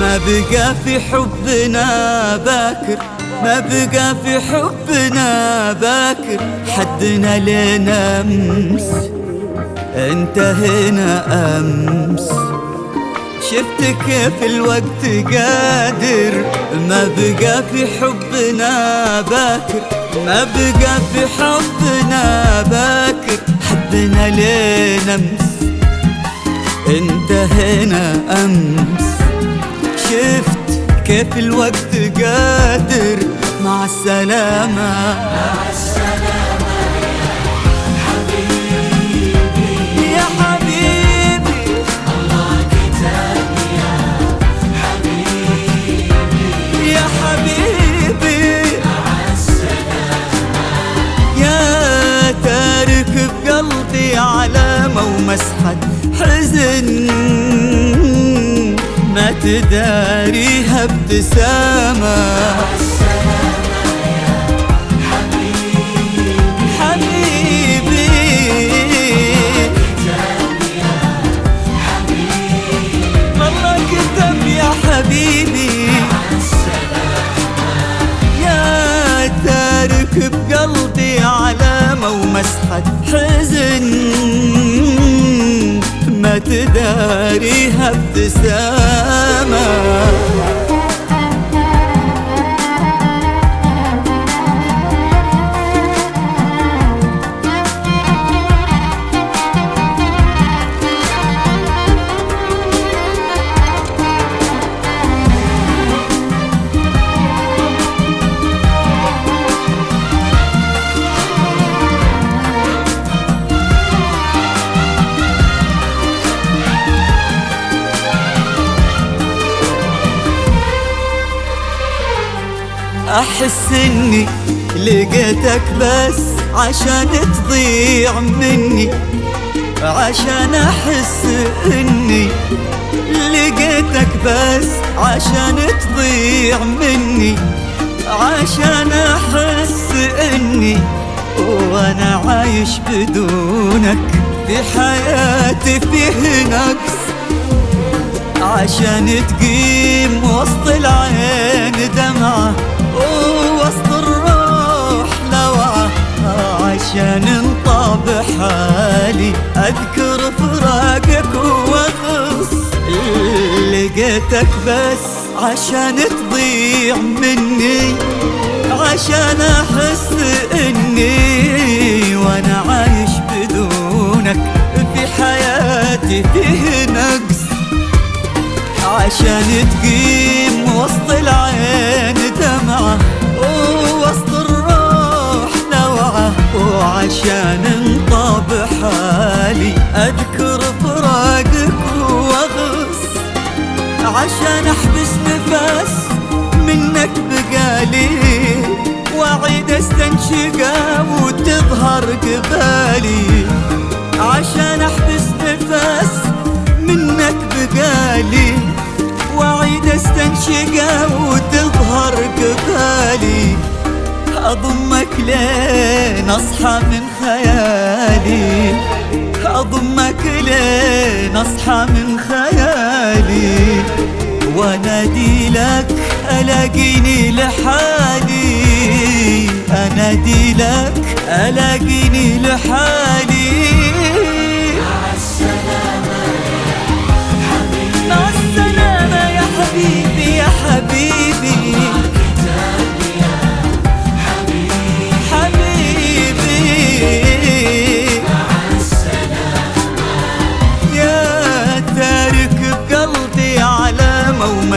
ما بقى في حبنا باكر ما بقى في حبنا باكر. حدنا لنا أمس انتهينا أمس. شفت كيف الوقت قادر ما بقى في حبنا باكر ما بقى في حبنا باكر. حدنا لنا أمس انتهينا أمس. شفت كيف الوقت قادر. مع السلامة. يا حبيبي. يا حبيبي. يا تارك بقلبي علامة ومسحة حزن. ما تداريها ابتسامة حبيبي والله كتب يا حبيبي. يا تارك بقلبي علامة ومسحة حزن. ما تداريها ابتسامة أحس إني لقيتك بس عشان تضيع مني عشان أحس إني لقيتك بس عشان تضيع مني عشان أحس إني وأنا عايش بدونك في حياتي فيه نقص عشان تقيم وسط العين دمعة. ووسط الروح لوعة عشان أذكر فراقك وأغص لقيتك بس عشان تضيع مني عشان أحس إني وأنا عايش بدونك. في حياتي فيه نقص عشان تقيم وسط العين. ووسط الروح نوعة وعشان انطب حالي أذكر فراقك وأغص عشان أحبس نفس منك بقالي وأعيد استنشقه وتظهر قبالي. عشان أحبس نفس منك بقالي وأعيد استنشقه أضمك لين أصحى من خيالي. أضمك لين أصحى من خيالي. وأنادي لك ألاقيني لحالي. أنادي لك ألاقيني لحالي.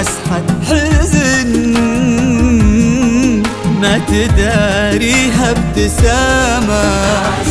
ومسحة حزن ما تداريها ابتسامة.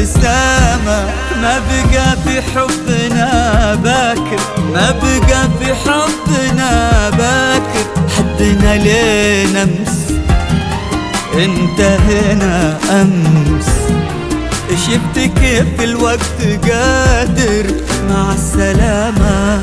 ابتسامة ما بقى في حبنا باكر. ما بقى في حبنا باكر. حدنا لين أمس. انتهينا أمس. شفت كيف الوقت قادر. مع السلامة.